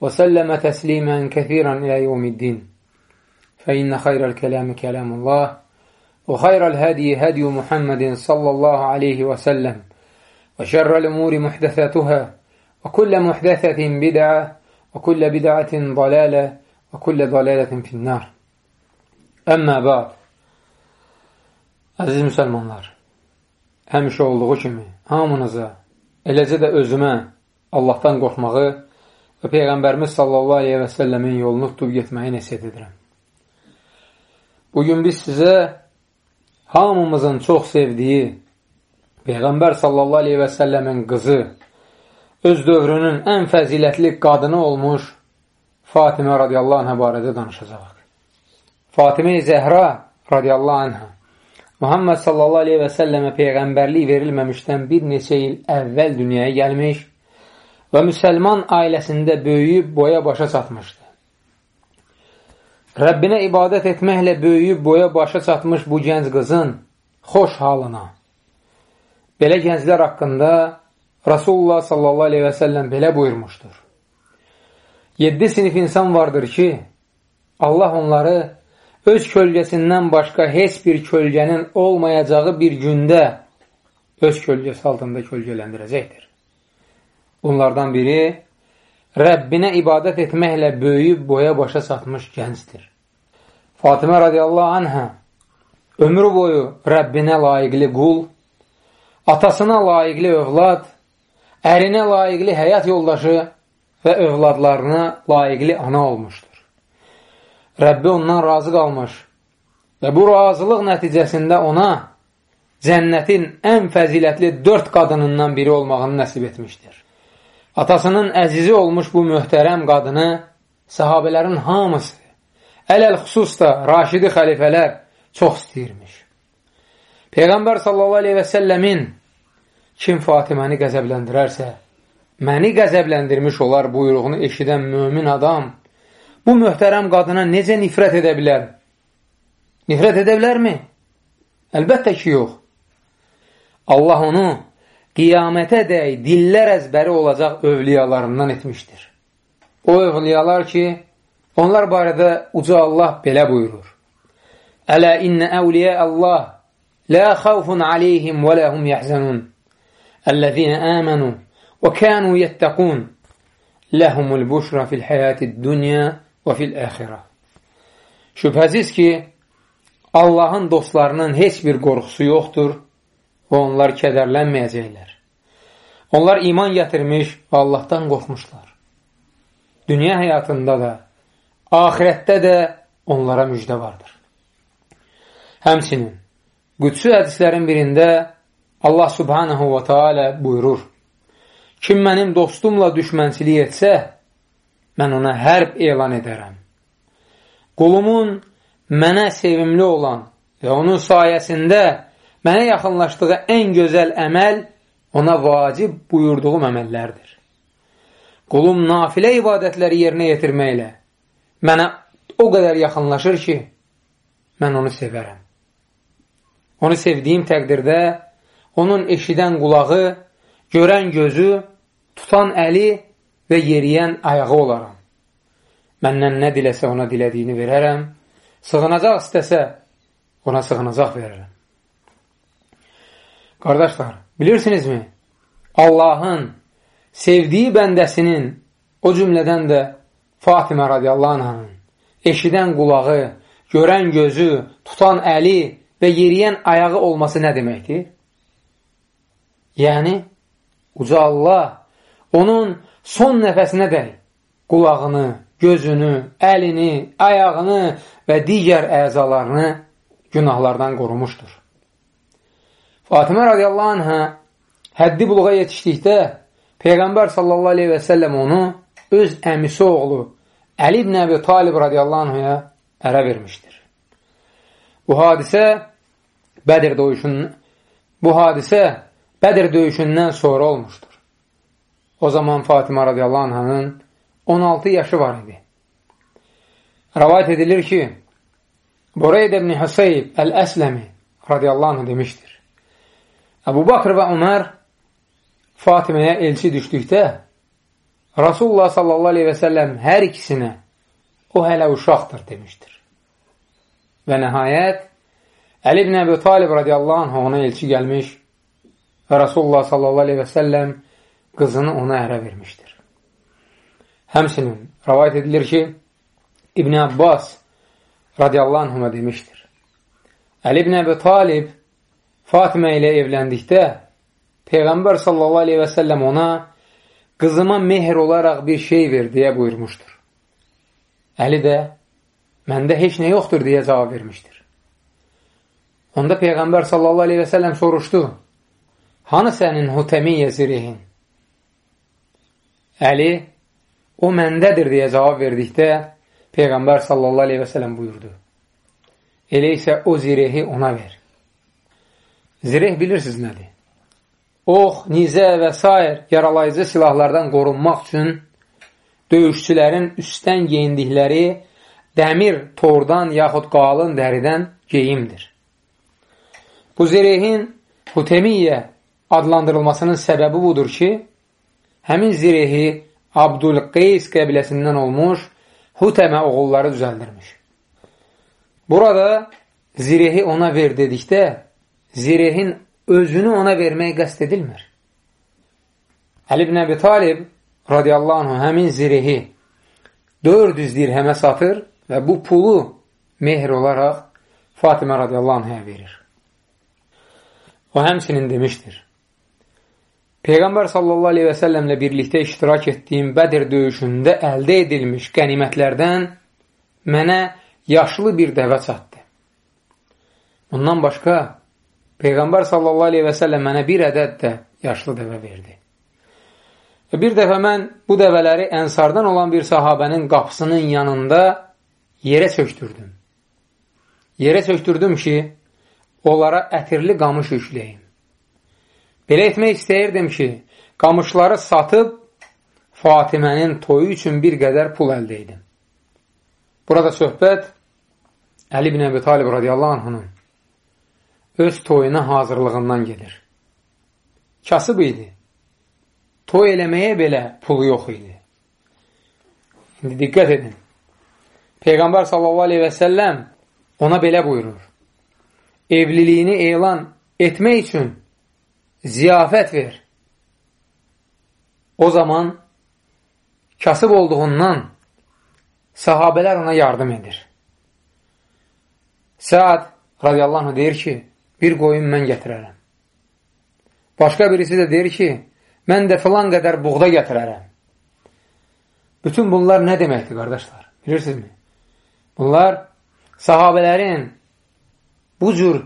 وسلم تسليما كثيرا إلى يوم الدين فإن خير الكلام كلام الله وخير الهدي هدي محمد صلى الله عليه وسلم وشر الأمور محدثاتها وكل محدثة بدعة وكل بدعة ضلالة وكل ضلالة في النار Əmmə bəd Əziz müsəlmanlar həmişə olduğu kimi hamınıza eləcə də özümə Allahdan qorxmağı və Peyğəmbərimiz sallallahu aleyhi və səlləmin yolunu tutub getməyi nəsiyyət edirəm. Bugün biz sizə hamımızın çox sevdiyi Peyğəmbər sallallahu aleyhi və səlləmin qızı öz dövrünün ən fəzilətli qadını olmuş Fatimə radiyallahu anhə barədə danışacaq. Fatimə-i Zəhra radiyallahu anhə Muhammed sallallahu aleyhi və səlləmə peyğəmbərlik verilməmişdən bir neçə il əvvəl dünyaya gəlmiş və müsəlman ailəsində böyüyüb boya başa çatmışdı. Rəbbinə ibadət etməklə böyüyüb boya başa çatmış bu gənc qızın xoş halına, belə gənclər haqqında Rasulullah sallallahu aleyhi və səlləm belə buyurmuşdur. Yeddi sinif insan vardır ki, Allah onları öz kölgəsindən başqa heç bir kölgənin olmayacağı bir gündə öz kölgəsi altında kölgələndirəcəkdir. Bunlardan biri Rəbbinə ibadət etməklə böyüyüb boya başa çatmış gəncdir. Fatimə radiyallahu anhə ömrü boyu Rəbbinə layiqli qul, atasına layiqli övlad, ərinə layiqli həyat yoldaşı və övladlarına layiqli ana olmuşdur. Rəbbi ondan razı qalmış və bu razılıq nəticəsində ona cənnətin ən fəzilətli dörd qadınından biri olmağını nəsib etmişdir. Atasının əzizi olmuş bu möhtərəm qadını sahabələrin hamısı, ələl xüsus da raşidi xəlifələr çox istəyirmiş. Peyğəmbər sallallahu aleyhi və səlləmin kim Fatiməni qəzəbləndirərsə, məni qəzəbləndirmiş olar buyruğunu eşidən mömin adam bu möhtərəm qadına necə nifrət edə bilər? Nifrət edə bilərmi? Əlbəttə ki, yox. Allah onu qiyamətə dəy dillər əzbəri olacaq övliyalarından etmişdir. O övliyalar ki, onlar barədə uca Allah belə buyurur. Ələ innə əvliyə Allah lə xavfun aleyhim və ləhum yəhzənun. Əl-ləzinə əmənu və kənu yəttəqun. Ləhumul buşra fil həyatid dünya və fil əxirə. Şübhəsiz ki, Allahın dostlarının heç bir qorxusu yoxdur və onlar kədərlənməyəcəklər. Onlar iman gətirmiş və Allahdan qorxmuşlar. Dünya həyatında da, ahirətdə də onlara müjdə vardır. Həmsinin, qüdsü hədislərin birində Allah subhanahu və teala buyurur, Kim mənim dostumla düşmənçilik etsə, mən ona hərb elan edərəm. Qulumun mənə sevimli olan və onun sayəsində mənə yaxınlaşdığı ən gözəl əməl ona vacib buyurduğum əməllərdir. Qulum nafilə ibadətləri yerinə yetirməklə mənə o qədər yaxınlaşır ki, mən onu sevərəm. Onu sevdiyim təqdirdə onun eşidən qulağı, görən gözü, tutan əli və yeriyən ayağı olaram. Məndən nə diləsə ona dilədiyini verərəm, sığınacaq istəsə ona sığınacaq verərəm. Qardaşlar, bilirsinizmi? Allahın sevdiyi bəndəsinin o cümlədən də Fatimə radiyallahu anhanın eşidən qulağı, görən gözü, tutan əli və yeriyən ayağı olması nə deməkdir? Yəni, uca Allah onun son nəfəsinə dəy qulağını, gözünü, əlini, ayağını və digər əzalarını günahlardan qorumuşdur. Fatimə radiyallahu anhə həddi buluğa yetişdikdə Peyğəmbər sallallahu aleyhi və səlləm onu öz əmisi oğlu Əli ibn Əbi Talib radiyallahu anhuya ərə vermişdir. Bu hadisə Bədir döyüşünün bu hadisə Bədir döyüşündən sonra olmuşdur. O zaman Fatimə radiyallahu anhanın 16 yaşı var idi. Rəvayət edilir ki, Bureyd ibn Hüseyb Əl-Əsləmi radiyallahu anh demişdir. Əbu Bakr və Ömər Fatiməyə elçi düşdükdə Rasulullah sallallahu aleyhi və səlləm hər ikisinə o hələ uşaqdır demişdir. Və nəhayət Əli ibn Əbi Talib radiyallahu anh ona elçi gəlmiş və Rasulullah sallallahu aleyhi və səlləm qızını ona ərə vermişdir. Həmsinin rəvayət edilir ki, İbn Abbas radiyallahu anhuma demişdir. Əli ibn Əbi Talib Fatimə ilə evləndikdə Peyğəmbər sallallahu aleyhi və səlləm ona qızıma mehr olaraq bir şey ver deyə buyurmuşdur. Əli də məndə heç nə yoxdur deyə cavab vermişdir. Onda Peyğəmbər sallallahu aleyhi və səlləm soruşdu, hanı sənin hutəmiyyə zirihin? Əli, o məndədir deyə cavab verdikdə Peyğəmbər sallallahu aleyhi və səlləm buyurdu. Elə isə o zirehi ona ver. Zireh bilirsiniz nədir? Ox, nizə və s. yaralayıcı silahlardan qorunmaq üçün döyüşçülərin üstdən geyindikləri dəmir tordan yaxud qalın dəridən geyimdir. Bu zirehin Hutemiyyə adlandırılmasının səbəbi budur ki, həmin zirehi Abdülqeys qəbiləsindən olmuş Hutəmə oğulları düzəldirmiş. Burada zirehi ona ver dedikdə, zirehin özünü ona vermək qəst edilmir. Əli ibn Əbi Talib radiyallahu anh həmin zirehi 400 dirhəmə satır və bu pulu mehr olaraq Fatimə radiyallahu anhə verir. O həmsinin demişdir. Peyğəmbər sallallahu aleyhi və səlləmlə birlikdə iştirak etdiyim Bədir döyüşündə əldə edilmiş qənimətlərdən mənə yaşlı bir dəvə çatdı. Bundan başqa Peyğəmbər sallallahu aleyhi və səlləm mənə bir ədəd də yaşlı dəvə verdi. Və bir dəfə mən bu dəvələri ənsardan olan bir sahabənin qapısının yanında yerə çöktürdüm. Yerə çöktürdüm ki, onlara ətirli qamış yükləyim. Belə etmək istəyirdim ki, qamışları satıb Fatimənin toyu üçün bir qədər pul əldə edim. Burada söhbət Əli ibn Əbi Talib radiyallahu anhının öz toyuna hazırlığından gedir. Kasıb idi. Toy eləməyə belə pulu yox idi. İndi diqqət edin. Peyğəmbər səlləm ona belə buyurur. Evliliyini elan etmək üçün ziyafət ver. O zaman kasıb olduğundan sahabələr ona yardım edir. Səad radiyallahu anh deyir ki, bir qoyun mən gətirərəm. Başqa birisi də deyir ki, mən də filan qədər buğda gətirərəm. Bütün bunlar nə deməkdir, qardaşlar? Bilirsinizmi? Bunlar sahabələrin bu cür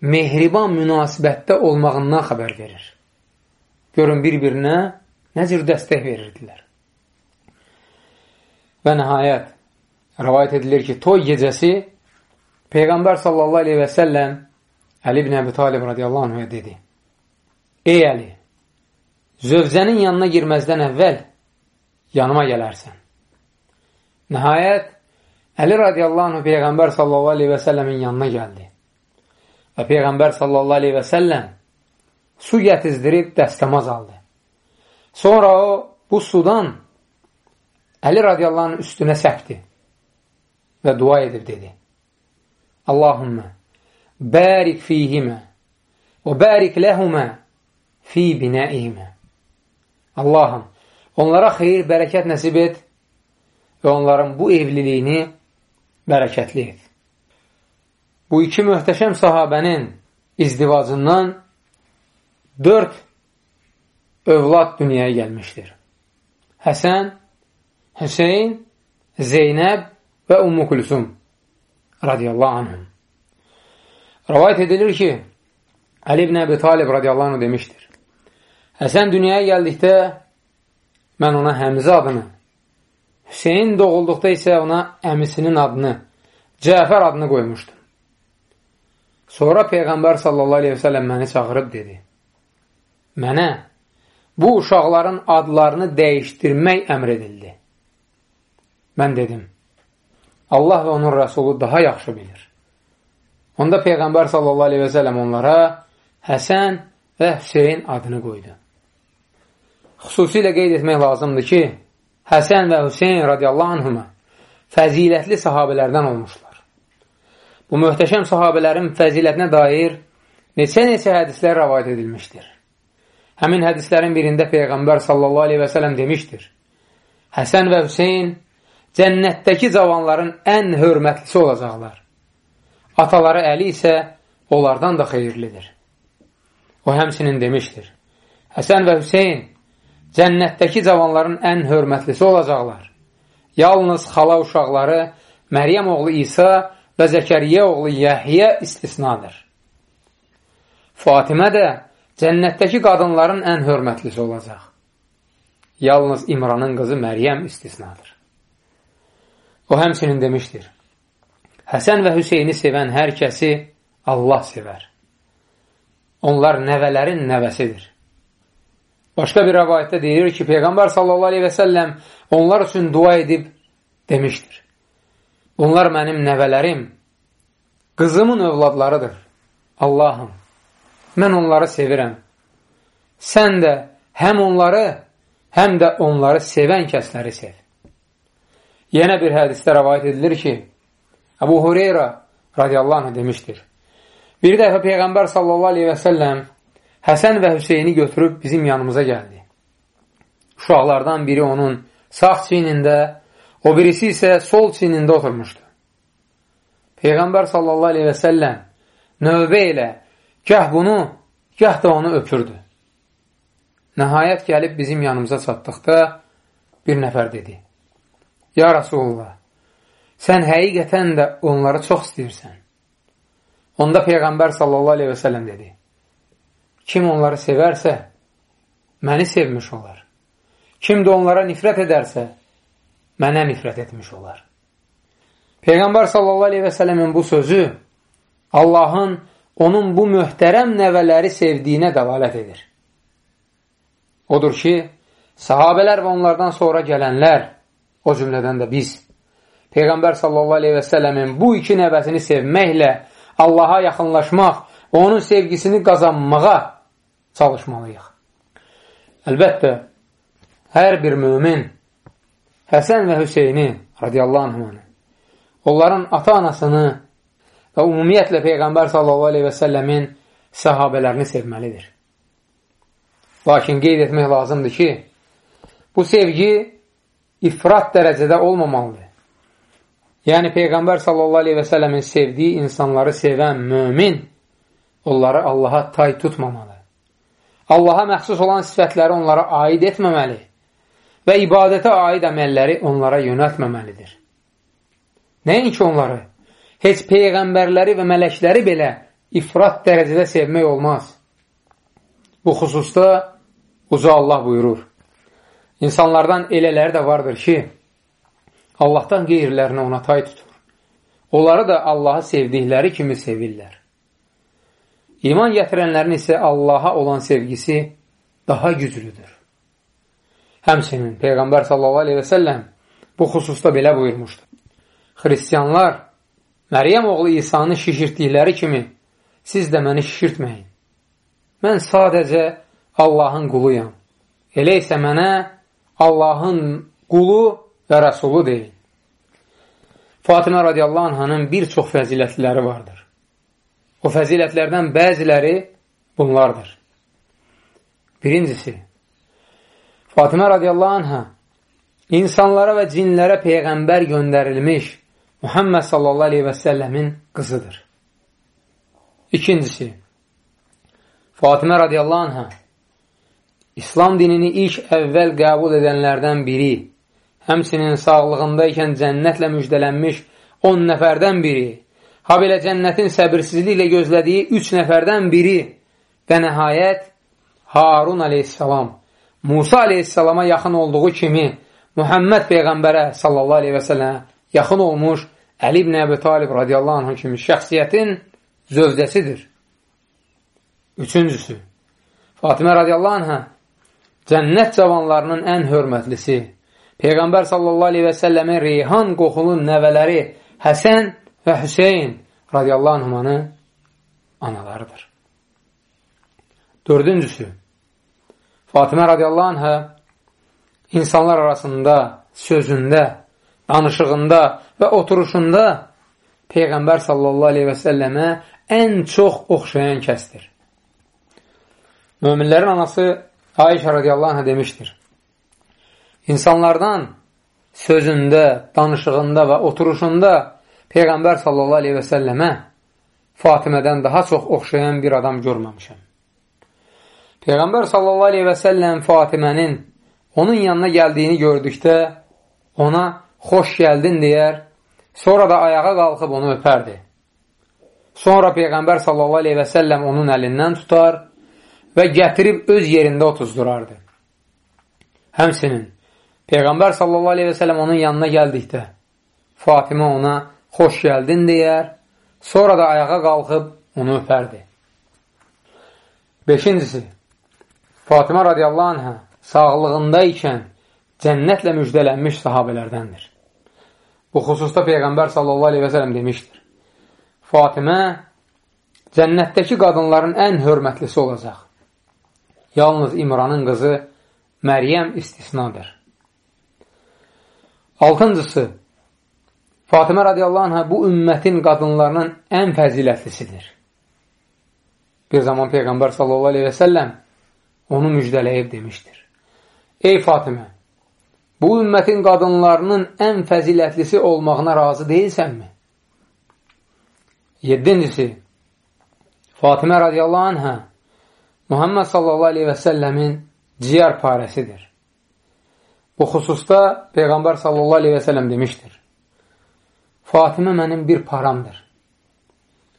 mehriban münasibətdə olmağından xəbər verir. Görün, bir-birinə nə cür dəstək verirdilər. Və nəhayət, rəvayət edilir ki, toy gecəsi Peyğəmbər sallallahu aleyhi və səlləm Əli ibn Əbi Talib radiyallahu anhuya dedi, Ey Əli, zövcənin yanına girməzdən əvvəl yanıma gələrsən. Nəhayət, Əli radiyallahu anhu Peyğəmbər sallallahu aleyhi və səlləmin yanına gəldi. Və Peyğəmbər sallallahu aleyhi və səlləm su gətizdirib dəstəmaz aldı. Sonra o, bu sudan Əli radiyallahu üstünə səpdi və dua edib dedi. Allahümmə, bərik fihimə və bərik ləhumə fi binəihimə. Allahım, onlara xeyir, bərəkət nəsib et və onların bu evliliyini bərəkətli et bu iki möhtəşəm sahabənin izdivacından dörd övlad dünyaya gəlmişdir. Həsən, Hüseyin, Zeynəb və Ummu Kulsum radiyallahu anhüm. Rəvayət edilir ki, Əli ibn Əbi Talib radiyallahu anh demişdir. Həsən dünyaya gəldikdə mən ona Həmzə adını, Hüseyin doğulduqda isə ona əmisinin adını, Cəfər adını qoymuşdu. Sonra Peyğəmbər sallallahu aleyhi və səlləm məni çağırıb dedi, mənə bu uşaqların adlarını dəyişdirmək əmr edildi. Mən dedim, Allah və onun rəsulu daha yaxşı bilir. Onda Peyğəmbər sallallahu aleyhi və səlləm onlara Həsən və Hüseyin adını qoydu. Xüsusilə qeyd etmək lazımdır ki, Həsən və Hüseyin radiyallahu anhümə fəzilətli sahabələrdən olmuşlar. Bu möhtəşəm sahabələrin fəzilətinə dair neçə-neçə hədislər rəvayət edilmişdir. Həmin hədislərin birində Peyğəmbər sallallahu aleyhi və sələm demişdir. Həsən və Hüseyin cənnətdəki cavanların ən hörmətlisi olacaqlar. Ataları Əli isə onlardan da xeyirlidir. O həmsinin demişdir. Həsən və Hüseyin cənnətdəki cavanların ən hörmətlisi olacaqlar. Yalnız xala uşaqları Məryəm oğlu İsa və Zəkəriyyə oğlu Yəhyə istisnadır. Fatimə də cənnətdəki qadınların ən hörmətlisi olacaq. Yalnız İmranın qızı Məryəm istisnadır. O həmsinin demişdir. Həsən və Hüseyni sevən hər kəsi Allah sevər. Onlar nəvələrin nəvəsidir. Başqa bir rəvayətdə deyilir ki, Peyğəmbər sallallahu aleyhi və səlləm onlar üçün dua edib demişdir. Bunlar mənim nəvələrim, qızımın övladlarıdır. Allahım, mən onları sevirəm. Sən də həm onları, həm də onları sevən kəsləri sev. Yenə bir hədisdə rəvayət edilir ki, Əbu Hureyra radiyallahu anh demişdir. Bir dəfə Peyğəmbər sallallahu aleyhi və səlləm Həsən və Hüseyni götürüb bizim yanımıza gəldi. Uşaqlardan biri onun sağ çiynində, o birisi isə sol çiynində oturmuşdu. Peyğəmbər sallallahu aleyhi və səlləm növbə ilə gəh bunu, gəh də onu öpürdü. Nəhayət gəlib bizim yanımıza çatdıqda bir nəfər dedi. Ya Rasulullah, sən həqiqətən də onları çox istəyirsən. Onda Peyğəmbər sallallahu aleyhi və səlləm dedi. Kim onları sevərsə, məni sevmiş olar. Kim də onlara nifrət edərsə, mənə nifrət etmiş olar. Peyğəmbər sallallahu aleyhi və sələmin bu sözü Allahın onun bu möhtərəm nəvələri sevdiyinə dəvalət edir. Odur ki, sahabələr və onlardan sonra gələnlər, o cümlədən də biz, Peyğəmbər sallallahu aleyhi və sələmin bu iki nəvəsini sevməklə Allaha yaxınlaşmaq, onun sevgisini qazanmağa çalışmalıyıq. Əlbəttə, hər bir mümin Həsən və Hüseyni radiyallahu anhmanı, onların ata-anasını və ümumiyyətlə Peyğəmbər sallallahu aleyhi və səlləmin səhabələrini sevməlidir. Lakin qeyd etmək lazımdır ki, bu sevgi ifrat dərəcədə olmamalıdır. Yəni, Peyğəmbər sallallahu aleyhi və səlləmin sevdiyi insanları sevən mümin onları Allaha tay tutmamalı. Allaha məxsus olan sifətləri onlara aid etməməli və ibadətə aid əməlləri onlara yönəltməməlidir. Nəinki onları, heç peyğəmbərləri və mələkləri belə ifrat dərəcədə sevmək olmaz. Bu xüsusda uca Allah buyurur. İnsanlardan elələri də vardır ki, Allahdan qeyrilərini ona tay tutur. Onları da Allahı sevdikləri kimi sevirlər. İman gətirənlərin isə Allaha olan sevgisi daha güclüdür. Həmsinin Peyğəmbər sallallahu aleyhi və səlləm bu xüsusda belə buyurmuşdur. Xristiyanlar Məryəm oğlu İsanı şişirtdikləri kimi siz də məni şişirtməyin. Mən sadəcə Allahın quluyam. Elə isə mənə Allahın qulu və rəsulu deyin. Fatimə radiyallahu anhanın bir çox fəzilətliləri vardır. O fəzilətlərdən bəziləri bunlardır. Birincisi, Fatimə radiyallahu anhə insanlara və cinlərə peyğəmbər göndərilmiş Muhammed sallallahu aleyhi və səlləmin qızıdır. İkincisi, Fatimə radiyallahu anhə İslam dinini ilk əvvəl qəbul edənlərdən biri, həmsinin sağlığında ikən cənnətlə müjdələnmiş 10 nəfərdən biri, Ha belə cənnətin səbirsizliklə gözlədiyi üç nəfərdən biri və nəhayət Harun aleyhissalam Musa aleyhissalama yaxın olduğu kimi Muhammed Peyğəmbərə sallallahu aleyhi və səlləmə yaxın olmuş Əli ibn Əbi Talib radiyallahu anh kimi şəxsiyyətin zövcəsidir. Üçüncüsü, Fatimə radiyallahu anhə cənnət cavanlarının ən hörmətlisi, Peyğəmbər sallallahu aleyhi və səlləmin reyhan qoxulu nəvələri Həsən və Hüseyin radiyallahu anhəmanın analarıdır. Dördüncüsü, Fatimə radiyallahu anhə insanlar arasında, sözündə, danışığında və oturuşunda Peyğəmbər sallallahu aleyhi və səlləmə ən çox oxşayan kəsdir. Möminlərin anası Ayşə radiyallahu anhə demişdir. İnsanlardan sözündə, danışığında və oturuşunda Peyğəmbər sallallahu aleyhi və səlləmə Fatimədən daha çox oxşayan bir adam görməmişəm. Peyğəmbər sallallahu aleyhi və səlləm Fatimənin onun yanına gəldiyini gördükdə ona xoş gəldin deyər, sonra da ayağa qalxıb onu öpərdi. Sonra Peyğəmbər sallallahu aleyhi və səlləm onun əlindən tutar və gətirib öz yerində otuzdurardı. Həmsinin Peyğəmbər sallallahu aleyhi və səlləm onun yanına gəldikdə Fatimə ona xoş gəldin deyər, sonra da ayağa qalxıb onu öpərdi. Beşincisi, Fatimə radiyallahu anhə sağlığında ikən cənnətlə müjdələnmiş sahabələrdəndir. Bu xüsusda Peyğəmbər sallallahu aleyhi və sələm demişdir. Fatimə cənnətdəki qadınların ən hörmətlisi olacaq. Yalnız İmranın qızı Məryəm istisnadır. Altıncısı, Fatimə radiyallahu anhə bu ümmətin qadınlarının ən fəzilətlisidir. Bir zaman Peyğəmbər sallallahu aleyhi və səlləm onu müjdələyib demişdir. Ey Fatimə, bu ümmətin qadınlarının ən fəzilətlisi olmağına razı deyilsənmi? Yedincisi, Fatimə radiyallahu anhə Muhammed sallallahu aleyhi və səlləmin ciyər parəsidir. Bu xüsusda Peyğəmbər sallallahu aleyhi və səlləm demişdir. Fatimə mənim bir paramdır.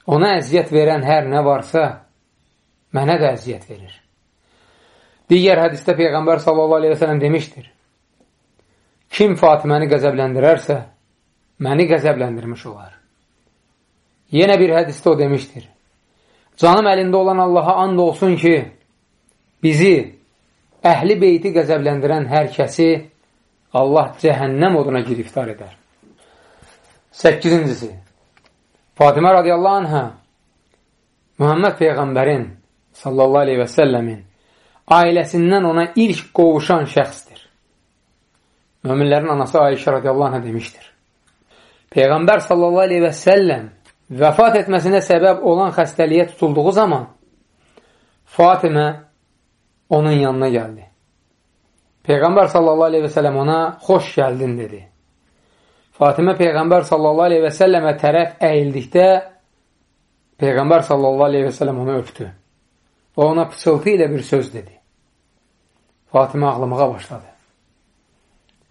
Ona əziyyət verən hər nə varsa, mənə də əziyyət verir. Digər hədisdə Peyğəmbər sallallahu aleyhi və sələm demişdir. Kim Fatiməni qəzəbləndirərsə, məni qəzəbləndirmiş olar. Yenə bir hədisdə o demişdir. Canım əlində olan Allaha and olsun ki, bizi, əhli beyti qəzəbləndirən hər kəsi Allah cəhənnəm oduna giriftar edər. 8-incisi Fatimə radiyallahu anhə Muhammed Peyğəmbərin sallallahu aleyhi və səlləmin ailəsindən ona ilk qovuşan şəxsdir. Möminlərin anası Ayşə radiyallahu anh demişdir. Peyğəmbər sallallahu aleyhi və səlləm vəfat etməsinə səbəb olan xəstəliyə tutulduğu zaman Fatimə onun yanına gəldi. Peyğəmbər sallallahu aleyhi və səlləm ona xoş gəldin dedi. Fatimə Peyğəmbər sallallahu aleyhi və səlləmə tərəf əyildikdə Peyğəmbər sallallahu aleyhi və səlləm onu öpdü və ona pıçıltı ilə bir söz dedi. Fatimə ağlamağa başladı.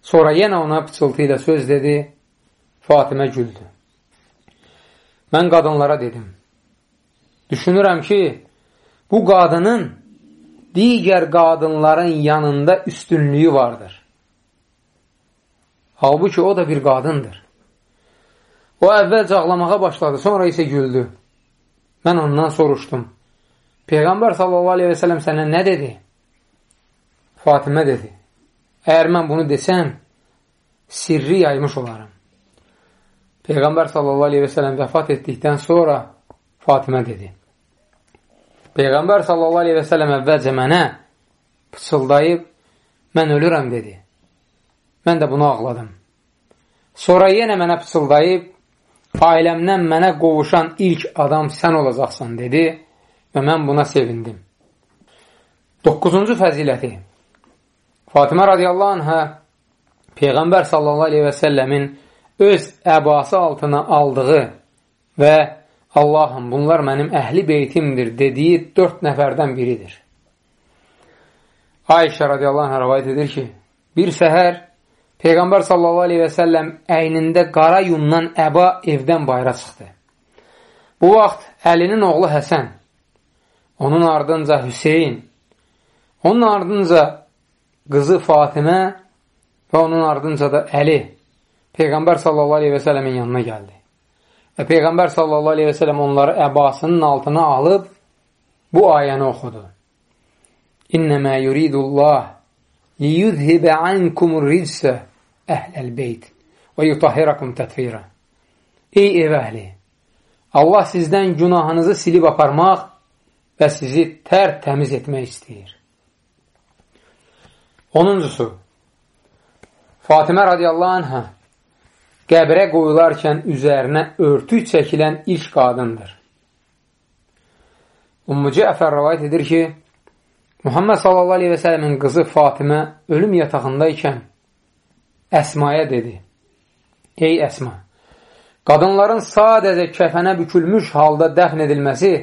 Sonra yenə ona pıçıltı ilə söz dedi, Fatimə güldü. Mən qadınlara dedim, düşünürəm ki, bu qadının digər qadınların yanında üstünlüyü vardır. Halbuki o da bir qadındır. O əvvəlcə ağlamağa başladı, sonra isə güldü. Mən ondan soruşdum. Peyğəmbər sallallahu aleyhi və sələm sənə nə dedi? Fatimə dedi, əgər mən bunu desəm, sirri yaymış olaram. Peyğəmbər sallallahu aleyhi və sələm vəfat etdikdən sonra Fatimə dedi, Peyğəmbər sallallahu aleyhi və sələm əvvəlcə mənə pıçıldayıb, mən ölürəm dedi. Mən də bunu ağladım. Sonra yenə mənə pıçıldayıb, ailəmdən mənə qovuşan ilk adam sən olacaqsan dedi və mən buna sevindim. 9-cu fəziləti Fatimə radiyallahu anhə Peyğəmbər sallallahu aleyhi və səlləmin öz əbası altına aldığı və Allahım, bunlar mənim əhli beytimdir dediyi dörd nəfərdən biridir. Ayşə radiyallahu anhə rəvayət edir ki, bir səhər Peyğəmbər sallallahu aleyhi və səlləm əynində qara yundan əba evdən bayra çıxdı. Bu vaxt Əlinin oğlu Həsən, onun ardınca Hüseyin, onun ardınca qızı Fatimə və onun ardınca da Əli Peyğəmbər sallallahu aleyhi və sələmin yanına gəldi. Və Peyğəmbər sallallahu aleyhi və sələm onları əbasının altına alıb bu ayəni oxudu. İnnəmə yuridullah liyudhibə ankumur rizsə əhləl beyt və yutahhirakum tətfirə. Ey ev əhli! Allah sizdən günahınızı silib aparmaq və sizi tər təmiz etmək istəyir. Onuncusu, Fatimə radiyallahu anhə qəbrə qoyularkən üzərinə örtük çəkilən ilk qadındır. Ummu Cəfər rəvayət edir ki, Muhammed sələmin qızı Fatimə ölüm yatağındaykən Əsmaya dedi, Ey Əsma, qadınların sadəcə kəfənə bükülmüş halda dəfn edilməsi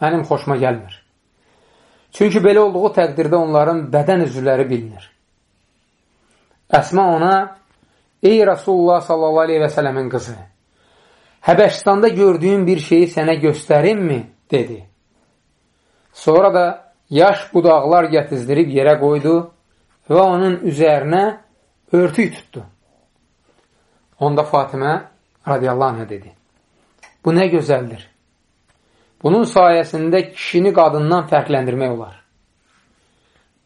mənim xoşuma gəlmir. Çünki belə olduğu təqdirdə onların bədən üzvləri bilinir. Əsma ona, Ey Rasulullah sallallahu aleyhi və sələmin qızı, Həbəşistanda gördüyün bir şeyi sənə göstərimmi? dedi. Sonra da yaş budaqlar gətizdirib yerə qoydu və onun üzərinə örtük tutdu. Onda Fatimə radiyallahu anhə dedi. Bu nə gözəldir. Bunun sayəsində kişini qadından fərqləndirmək olar.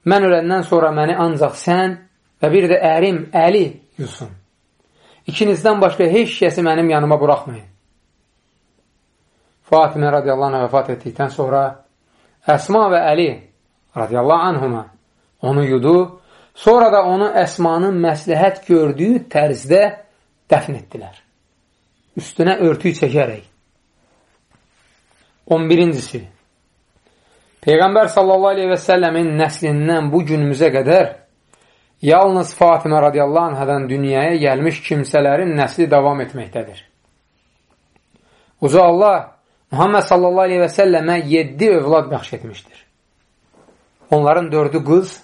Mən öləndən sonra məni ancaq sən və bir də ərim Əli yusun. İkinizdən başqa heç kəsi mənim yanıma buraxmayın. Fatimə radiyallahu anh vəfat etdikdən sonra Əsma və Əli radiyallahu anhuma onu yudu, sonra da onu Əsmanın məsləhət gördüyü tərzdə dəfn etdilər. Üstünə örtüyü çəkərək. 11-incisi Peyğəmbər sallallahu aleyhi və səlləmin nəslindən bu günümüzə qədər yalnız Fatimə radiyallahu anhadan dünyaya gəlmiş kimsələrin nəsli davam etməkdədir. Uca Allah Muhammed sallallahu aleyhi və səlləmə 7 övlad bəxş etmişdir. Onların dördü qız,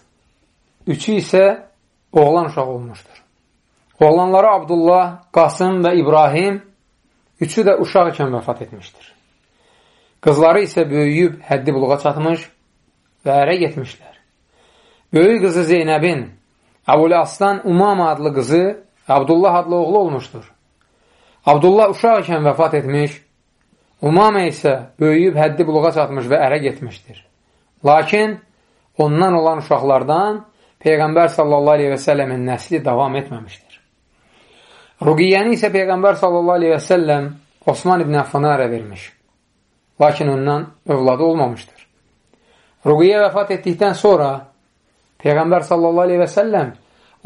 üçü isə oğlan uşaq olmuşdur. Oğlanları Abdullah, Qasım və İbrahim, üçü də uşaq ikən vəfat etmişdir. Qızları isə böyüyüb həddi buluğa çatmış və ərə getmişlər. Böyük qızı Zeynəbin, Əbul Aslan Umam adlı qızı Abdullah adlı oğlu olmuşdur. Abdullah uşaq ikən vəfat etmiş, Umamə isə böyüyüb həddi buluğa çatmış və ərə getmişdir. Lakin ondan olan uşaqlardan Peyğəmbər sallallahu aleyhi və səlləmin nəsli davam etməmişdir. Ruqiyyəni isə Peyğəmbər sallallahu aleyhi və səlləm Osman ibn Affana ərə vermiş. Lakin ondan övladı olmamışdır. Ruqiyyə vəfat etdikdən sonra Peyğəmbər sallallahu aleyhi və səlləm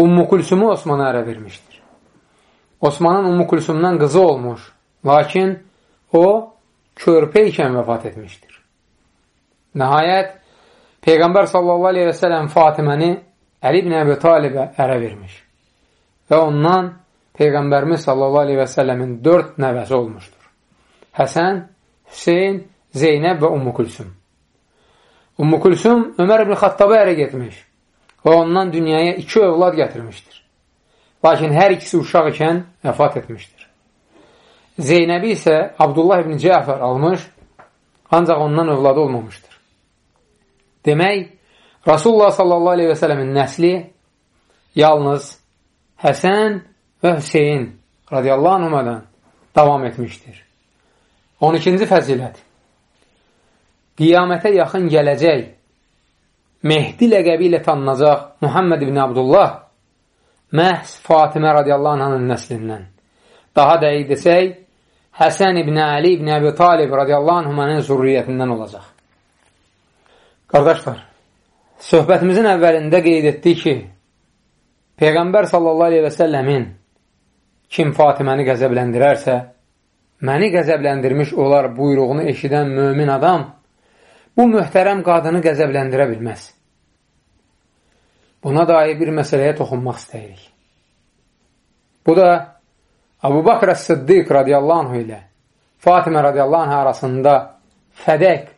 Ummu Kulsumu Osmana ərə vermişdir. Osmanın Ummu Kulsumdan qızı olmuş, lakin o körpə ikən vəfat etmişdir. Nəhayət, Peyğəmbər sallallahu aleyhi və səlləm Fatiməni Əli ibn Əbi Talibə ərə vermiş və ondan Peyğəmbərimiz sallallahu aleyhi və səlləmin dörd nəvəsi olmuşdur. Həsən, Hüseyin, Zeynəb və Ummu Kulsum. Ummu Kulsum Ömər ibn Xattabı ərə getmiş və ondan dünyaya iki övlad gətirmişdir. Lakin hər ikisi uşaq ikən vəfat etmişdir. Zeynəbi isə Abdullah ibn Cəfər almış, ancaq ondan övladı olmamışdır. Demək, Rasulullah sallallahu aleyhi və sələmin nəsli yalnız Həsən və Hüseyin radiyallahu anhumadan davam etmişdir. 12-ci fəzilət Qiyamətə yaxın gələcək Mehdi ləqəbi ilə tanınacaq Muhammed ibn Abdullah məhz Fatimə radiyallahu anhanın nəslindən. Daha dəqiq desək, Həsən ibn Ali ibn Əbi Talib radiyallahu anhumanın zürriyyətindən olacaq. Qardaşlar, söhbətimizin əvvəlində qeyd etdik ki, Peyğəmbər sallallahu aleyhi və səlləmin kim Fatiməni qəzəbləndirərsə, məni qəzəbləndirmiş olar buyruğunu eşidən mömin adam bu möhtərəm qadını qəzəbləndirə bilməz. Buna dair bir məsələyə toxunmaq istəyirik. Bu da Abu Bakr Əs-Siddiq radiyallahu anh ilə Fatimə radiyallahu anh arasında fədək,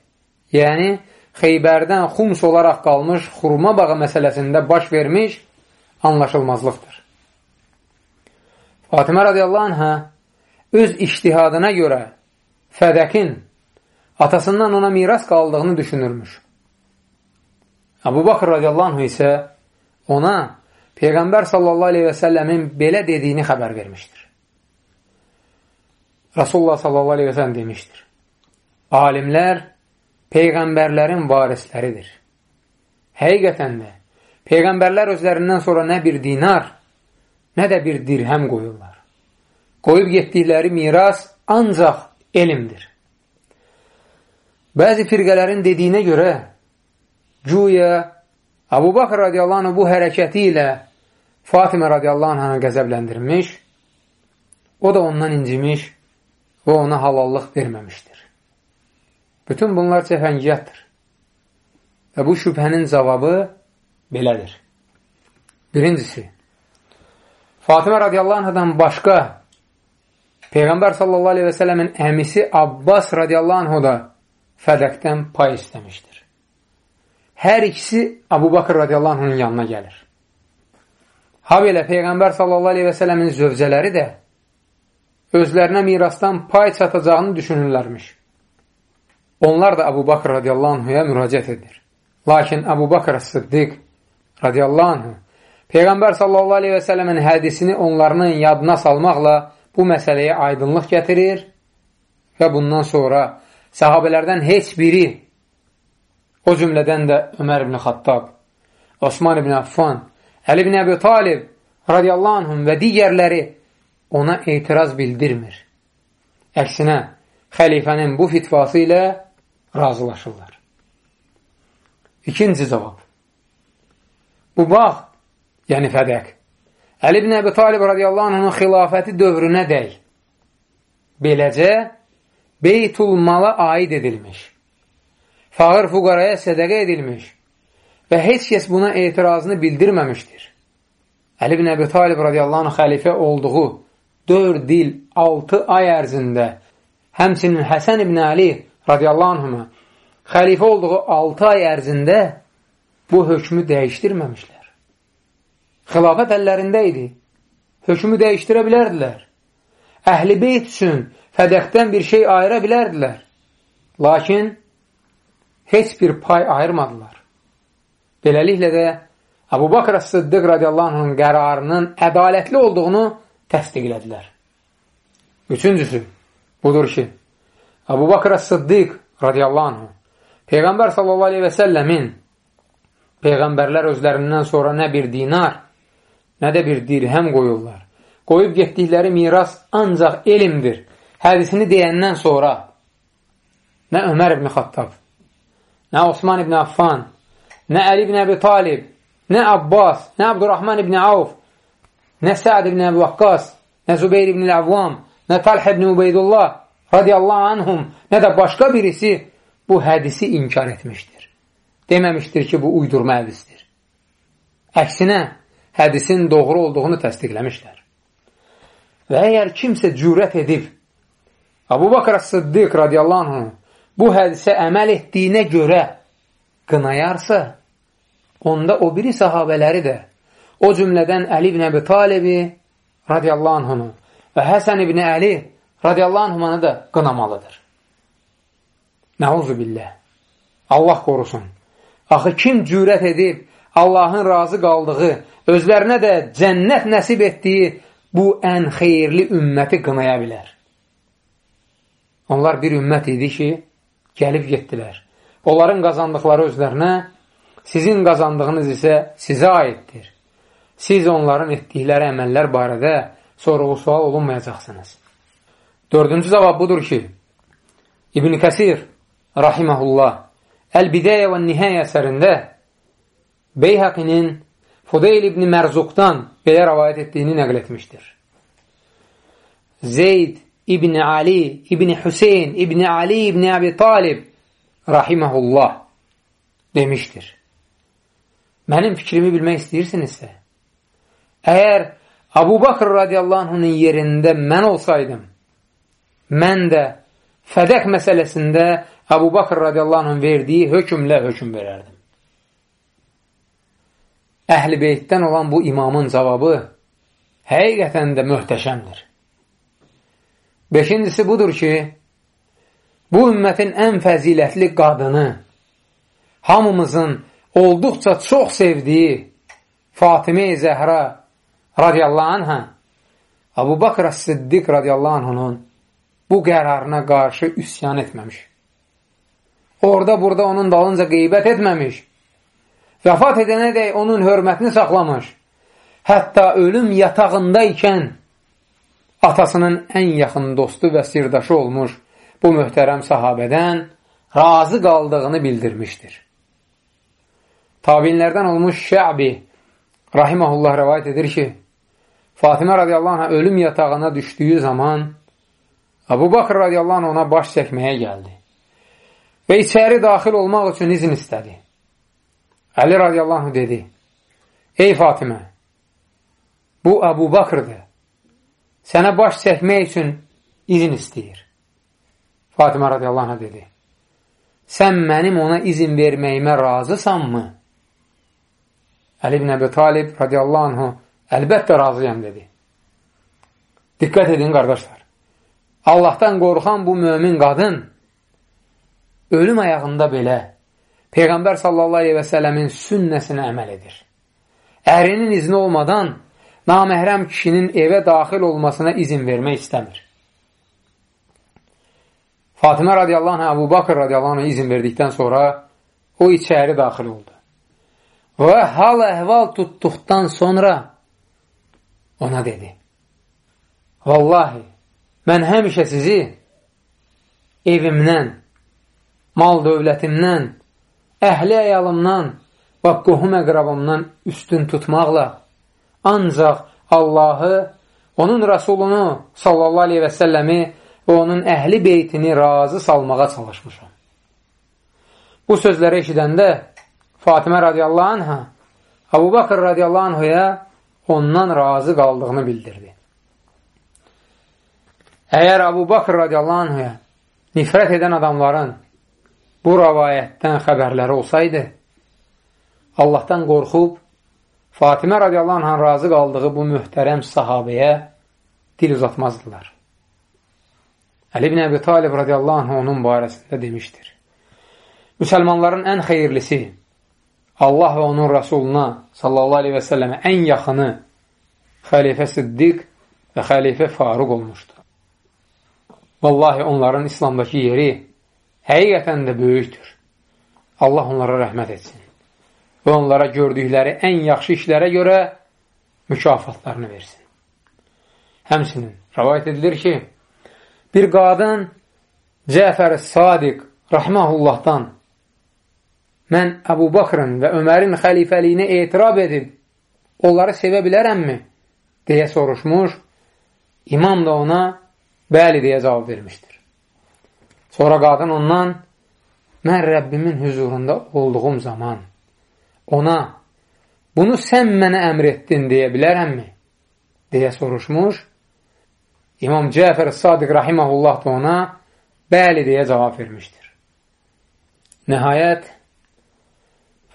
yəni Xeybərdən xums olaraq qalmış xurma bağı məsələsində baş vermiş anlaşılmazlıqdır. Fatimə radiyallahu anhə öz iştihadına görə fədəkin atasından ona miras qaldığını düşünürmüş. Əbu Bakır radiyallahu anh isə ona Peyğəmbər sallallahu aleyhi və səlləmin belə dediyini xəbər vermişdir. Rasulullah sallallahu aleyhi və səlləm demişdir. Alimlər Peyğəmbərlərin varisləridir. Həqiqətən də Peyğəmbərlər özlərindən sonra nə bir dinar, nə də bir dirhəm qoyurlar. Qoyub getdikləri miras ancaq elmdir. Bəzi firqələrin dediyinə görə güya Abu Bakr radiyallahu anh bu hərəkəti ilə Fatimə radiyallahu anh'a qəzəbləndirmiş, o da ondan incimiş və ona halallıq verməmişdir. Bütün bunlar cəfəngiyyatdır. Və bu şübhənin cavabı belədir. Birincisi, Fatimə radiyallahu anhadan başqa Peyğəmbər sallallahu aleyhi və sələmin əmisi Abbas radiyallahu anhu da fədəqdən pay istəmişdir. Hər ikisi Abu Bakr radiyallahu anhunun yanına gəlir. Ha belə Peyğəmbər sallallahu aleyhi və sələmin zövcələri də özlərinə mirasdan pay çatacağını düşünürlərmiş. Onlar da Abu Bakr radiyallahu anhuya müraciət edir. Lakin Abu Bakr Sıddiq radiyallahu anhu Peyğəmbər sallallahu aleyhi və sələmin hədisini onlarının yadına salmaqla bu məsələyə aydınlıq gətirir və bundan sonra Səhabələrdən heç biri, o cümlədən də Ömər ibn Xattab, Osman ibn Affan, Əli ibn Əbi Talib radiyallahu anhum və digərləri ona etiraz bildirmir. Əksinə, xəlifənin bu fitvası ilə razılaşırlar. İkinci cavab. Bu bağ, yəni fədəq, Əli ibn Əbi Talib radiyallahu anhın xilafəti dövrünə dəy. Beləcə, Beytul mala aid edilmiş, fağır fuqaraya sədəqə edilmiş və heç kəs buna etirazını bildirməmişdir. Əli ibn Əbi Talib radiyallahu anh xəlifə olduğu 4 il 6 ay ərzində həmçinin Həsən ibn Əli radiyallahu anhına xəlifə olduğu 6 ay ərzində bu hökmü dəyişdirməmişlər. Xilafət əllərində idi. Hökmü dəyişdirə bilərdilər. Əhli beyt üçün fədəxdən bir şey ayıra bilərdilər. Lakin heç bir pay ayırmadılar. Beləliklə də Əbu Bakr Sıddıq radiyallahu anhın qərarının ədalətli olduğunu təsdiqlədilər. Üçüncüsü budur ki, Əbu Bakr Sıddıq radiyallahu anhı Peyğəmbər sallallahu aleyhi və səlləmin Peyğəmbərlər özlərindən sonra nə bir dinar, nə də bir dirhəm qoyurlar. Qoyub getdikləri miras ancaq elmdir hədisini deyəndən sonra nə Ömər ibn Xattab, nə Osman ibn Affan, nə Əli ibn Əbi Talib, nə Abbas, nə Abdurrahman ibn Avf, nə Səad ibn Əbi Vaqqas, nə Zübeyir ibn Əvvam, nə Talh ibn Ubeydullah radiyallahu anhum, nə də başqa birisi bu hədisi inkar etmişdir. Deməmişdir ki, bu uydurma hədisdir. Əksinə, hədisin doğru olduğunu təsdiqləmişlər. Və əgər kimsə cürət edib Abu Bakr Sıddiq radiyallahu anh bu hədisə əməl etdiyinə görə qınayarsa, onda o biri sahabələri də, o cümlədən Əli ibn Əbi Talibi radiyallahu anhını və Həsən ibn Əli radiyallahu anhını da qınamalıdır. Nəuzu billah. Allah qorusun. Axı kim cürət edib Allahın razı qaldığı, özlərinə də cənnət nəsib etdiyi bu ən xeyirli ümməti qınaya bilər. Onlar bir ümmət idi ki, gəlib getdilər. Onların qazandıqları özlərinə, sizin qazandığınız isə sizə aiddir. Siz onların etdikləri əməllər barədə sorğu-sual olunmayacaqsınız. Dördüncü cavab budur ki, İbn Kəsir, rahiməhullah, Əl-Bidayə və Nihəyə əsərində Beyhəqinin Fudeyl ibn Mərzuqdan belə rəvayət etdiyini nəql etmişdir. Zeyd İbni Ali, İbni Hüseyin, İbni Ali, İbni Abi Talib rahiməhullah demişdir. Mənim fikrimi bilmək istəyirsinizsə, əgər Abu Bakr radiyallahu anhunun yerində mən olsaydım, mən də fədəq məsələsində Abu Bakr radiyallahu anhun verdiyi hökmlə hökm verərdim. Əhl-i beytdən olan bu imamın cavabı həqiqətən də möhtəşəmdir. Beşincisi budur ki, bu ümmətin ən fəzilətli qadını, hamımızın olduqca çox sevdiyi Fatimə-i Zəhra radiyallahu anhə Abu Bakr Siddiq radiyallahu anhunun bu qərarına qarşı üsyan etməmiş. Orada burada onun dalınca qeybət etməmiş. Vəfat edənə dək onun hörmətini saxlamış. Hətta ölüm yatağında ikən atasının ən yaxın dostu və sirdaşı olmuş bu möhtərəm sahabədən razı qaldığını bildirmişdir. Tabinlərdən olmuş Şəbi rahiməhullah rəvayət edir ki, Fatimə radiyallahu anh ölüm yatağına düşdüyü zaman Abu Bakr radiyallahu anh ona baş çəkməyə gəldi və içəri daxil olmaq üçün izin istədi. Əli radiyallahu anh dedi, Ey Fatimə, bu Abu Bakrdır, sənə baş çəkmək üçün izin istəyir. Fatimə radiyallahu anh dedi, sən mənim ona izin verməyimə razısanmı? Əli ibn Əbi Talib radiyallahu anhu əlbəttə razıyam dedi. Diqqət edin, qardaşlar. Allahdan qorxan bu mömin qadın ölüm ayağında belə Peyğəmbər sallallahu aleyhi və sələmin sünnəsinə əməl edir. Ərinin izni olmadan naməhrəm kişinin evə daxil olmasına izin vermək istəmir. Fatimə radiyallahu anh, Əbu Bakır radiyallahu anh izin verdikdən sonra o içəri daxil oldu. Və hal əhval tutduqdan sonra ona dedi. Vallahi, mən həmişə sizi evimdən, mal dövlətimdən, əhli əyalımdan və qohum əqrabamdan üstün tutmaqla ancaq Allahı, onun Rəsulunu sallallahu aleyhi və səlləmi və onun əhli beytini razı salmağa çalışmışam. Bu sözləri eşidəndə Fatimə radiyallahu anhə Abu Bakır radiyallahu anhəyə ondan razı qaldığını bildirdi. Əgər Abu Bakr radiyallahu anhəyə nifrət edən adamların bu rəvayətdən xəbərləri olsaydı, Allahdan qorxub, Fatimə radiyallahu anhən razı qaldığı bu mühtərəm sahabəyə dil uzatmazdılar. Əli ibn Əbi Talib radiyallahu anh onun barəsində demişdir. Müsəlmanların ən xeyirlisi, Allah və onun rəsuluna sallallahu aleyhi və səlləmə ən yaxını xəlifə Siddiq və xəlifə Faruq olmuşdur. Vallahi onların İslamdakı yeri həqiqətən də böyükdür. Allah onlara rəhmət etsin və onlara gördükləri ən yaxşı işlərə görə mükafatlarını versin. Həmsinin rəvayət edilir ki, bir qadın Cəfər Sadiq rəhməhullahdan mən Əbu Baxrın və Ömərin xəlifəliyinə etirab edib onları sevə bilərəmmi? deyə soruşmuş. İmam da ona bəli deyə cavab vermişdir. Sonra qadın ondan mən Rəbbimin hüzurunda olduğum zaman ona bunu sən mənə əmr etdin deyə bilərəmmi? deyə soruşmuş. İmam Cəfər Sadiq Rahiməhullah da ona bəli deyə cavab vermişdir. Nəhayət,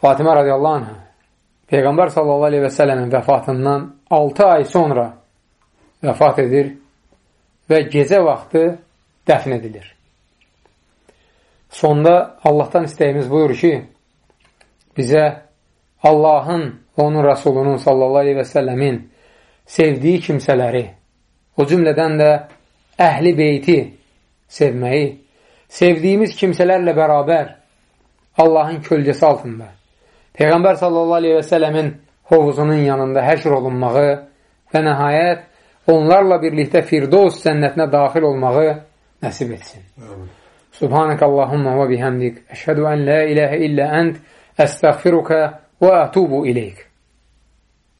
Fatimə radiyallahu anh Peyğəmbər sallallahu aleyhi və sələmin vəfatından 6 ay sonra vəfat edir və gecə vaxtı dəfn edilir. Sonda Allahdan istəyimiz buyur ki, bizə Allahın və onun Rəsulunun sallallahu aleyhi və səlləmin sevdiyi kimsələri, o cümlədən də əhli beyti sevməyi, sevdiyimiz kimsələrlə bərabər Allahın kölgəsi altında, Peyğəmbər sallallahu aleyhi və sələmin hovuzunun yanında həşr olunmağı və nəhayət onlarla birlikdə Firdos cənnətinə daxil olmağı nəsib etsin. Subhanək Allahumma və bihəmdik. Əşhədu ən la iləhə illə ənd əstəğfiruka وأتوب إليك.